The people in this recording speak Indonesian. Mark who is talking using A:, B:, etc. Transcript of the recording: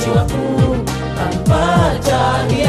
A: jiwaku tanpa jadi